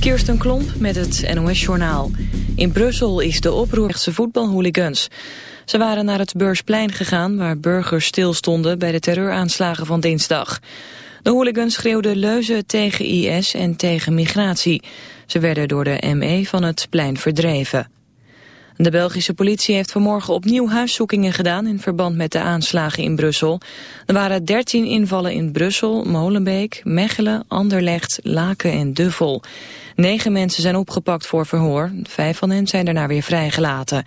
Kirsten Klomp met het NOS-journaal. In Brussel is de oproerrechtse voetbalhooligans. Ze waren naar het Beursplein gegaan waar burgers stilstonden bij de terreuraanslagen van dinsdag. De hooligans schreeuwden leuzen tegen IS en tegen migratie. Ze werden door de ME van het plein verdreven. De Belgische politie heeft vanmorgen opnieuw huiszoekingen gedaan in verband met de aanslagen in Brussel. Er waren 13 invallen in Brussel, Molenbeek, Mechelen, Anderlecht, Laken en Duffel. Negen mensen zijn opgepakt voor verhoor, vijf van hen zijn daarna weer vrijgelaten.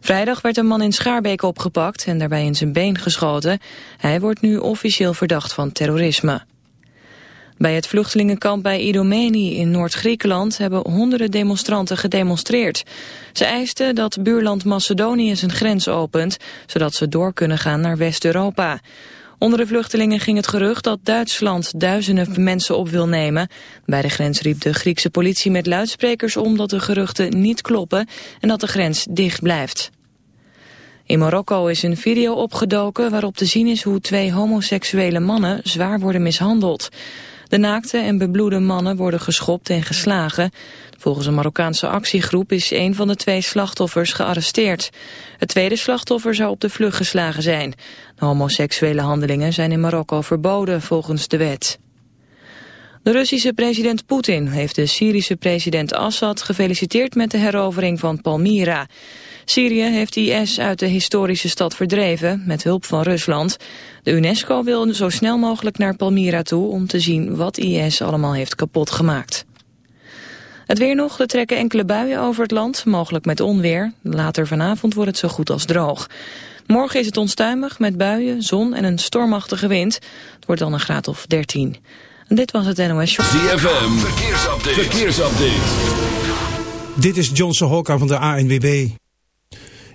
Vrijdag werd een man in Schaarbeek opgepakt en daarbij in zijn been geschoten. Hij wordt nu officieel verdacht van terrorisme. Bij het vluchtelingenkamp bij Idomeni in Noord-Griekenland hebben honderden demonstranten gedemonstreerd. Ze eisten dat buurland Macedonië zijn grens opent, zodat ze door kunnen gaan naar West-Europa. Onder de vluchtelingen ging het gerucht dat Duitsland duizenden mensen op wil nemen. Bij de grens riep de Griekse politie met luidsprekers om dat de geruchten niet kloppen en dat de grens dicht blijft. In Marokko is een video opgedoken waarop te zien is hoe twee homoseksuele mannen zwaar worden mishandeld. De naakte en bebloede mannen worden geschopt en geslagen. Volgens een Marokkaanse actiegroep is een van de twee slachtoffers gearresteerd. Het tweede slachtoffer zou op de vlucht geslagen zijn. Homoseksuele handelingen zijn in Marokko verboden volgens de wet. De Russische president Poetin heeft de Syrische president Assad gefeliciteerd met de herovering van Palmyra. Syrië heeft IS uit de historische stad verdreven, met hulp van Rusland. De UNESCO wil zo snel mogelijk naar Palmyra toe om te zien wat IS allemaal heeft kapot gemaakt. Het weer nog, er trekken enkele buien over het land, mogelijk met onweer. Later vanavond wordt het zo goed als droog. Morgen is het onstuimig met buien, zon en een stormachtige wind. Het wordt dan een graad of 13. En dit was het NOS Show. ZFM, verkeersupdate. verkeersupdate. Dit is Johnson Hokka van de ANWB.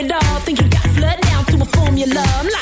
do all. Think you got flood down to a formula. I'm like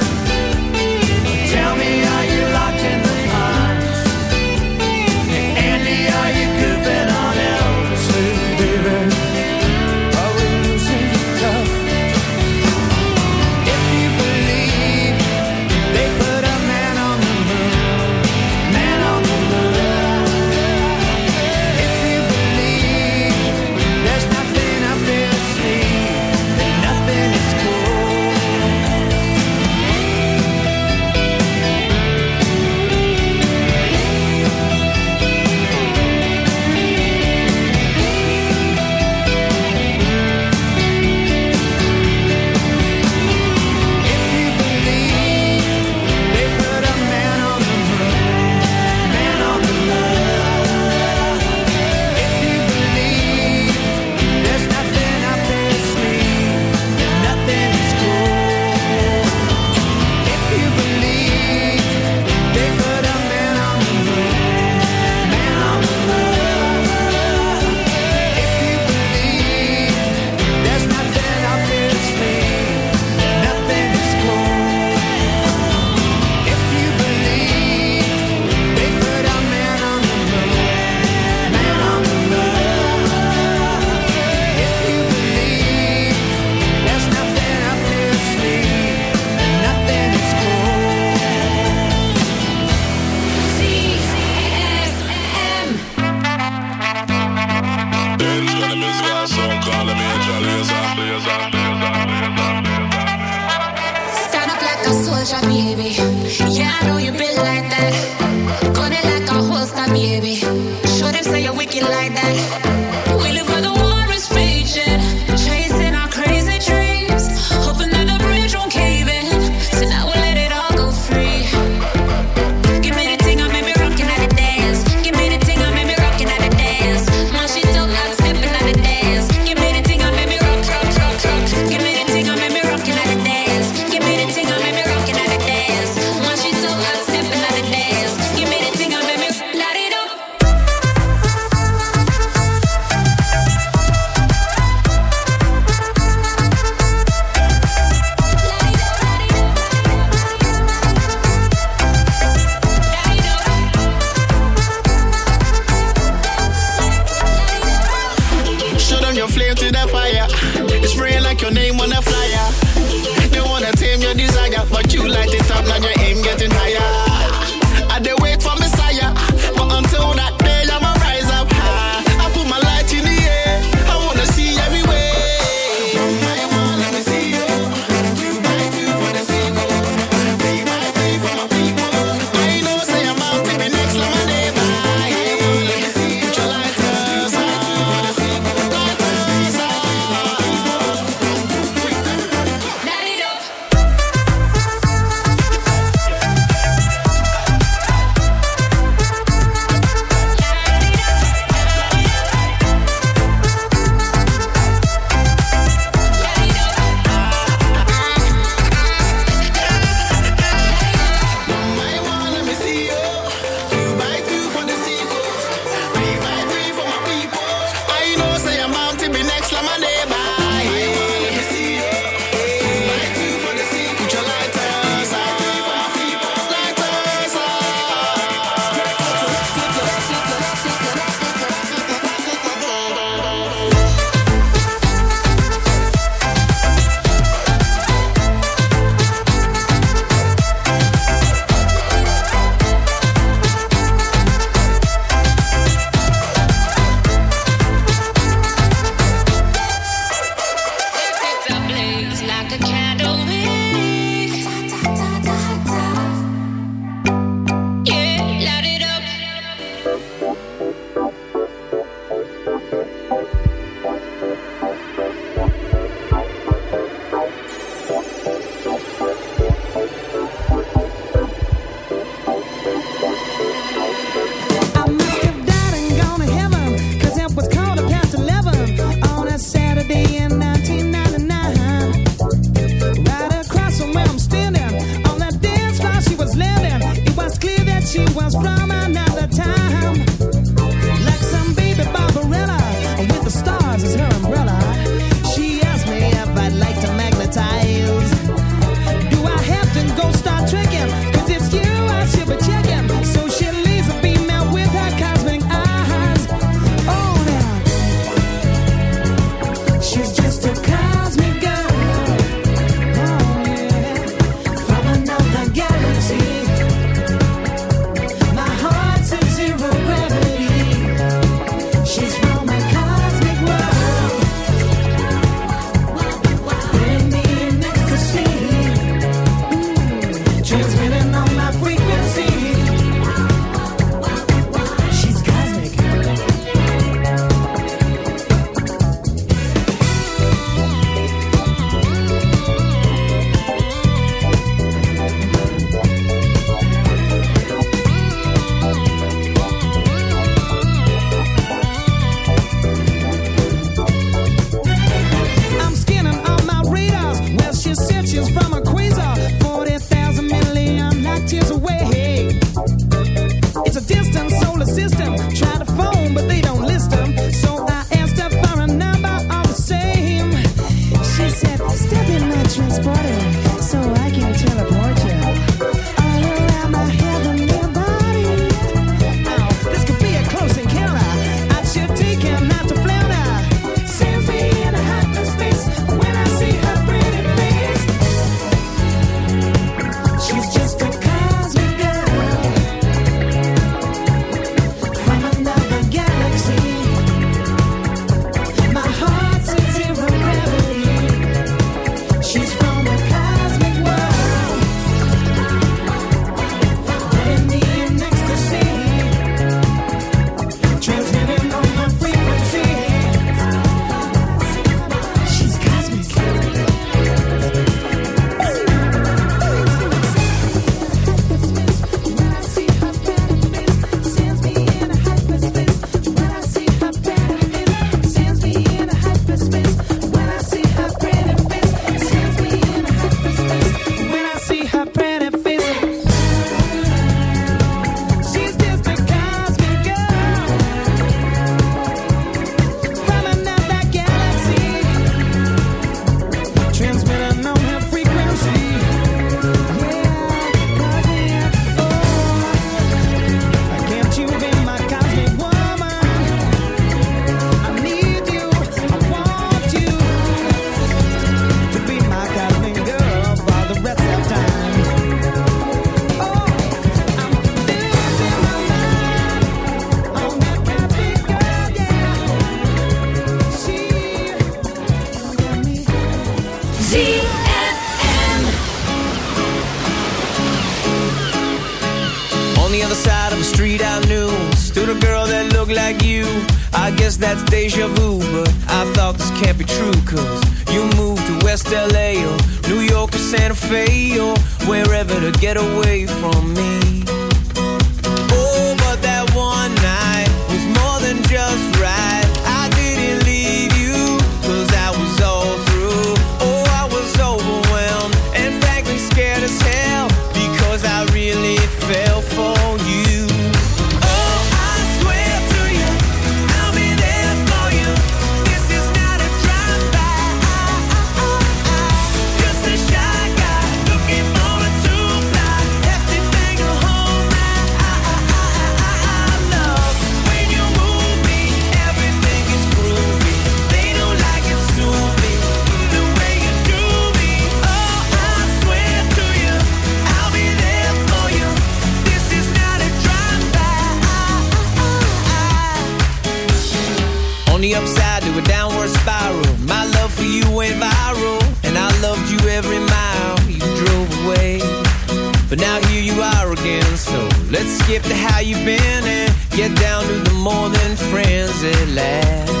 Let's skip the how you been and get down to the morning friends at last.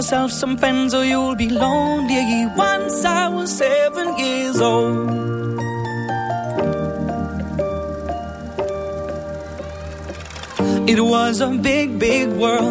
yourself some friends or you'll be lonely. Once I was seven years old. It was a big, big world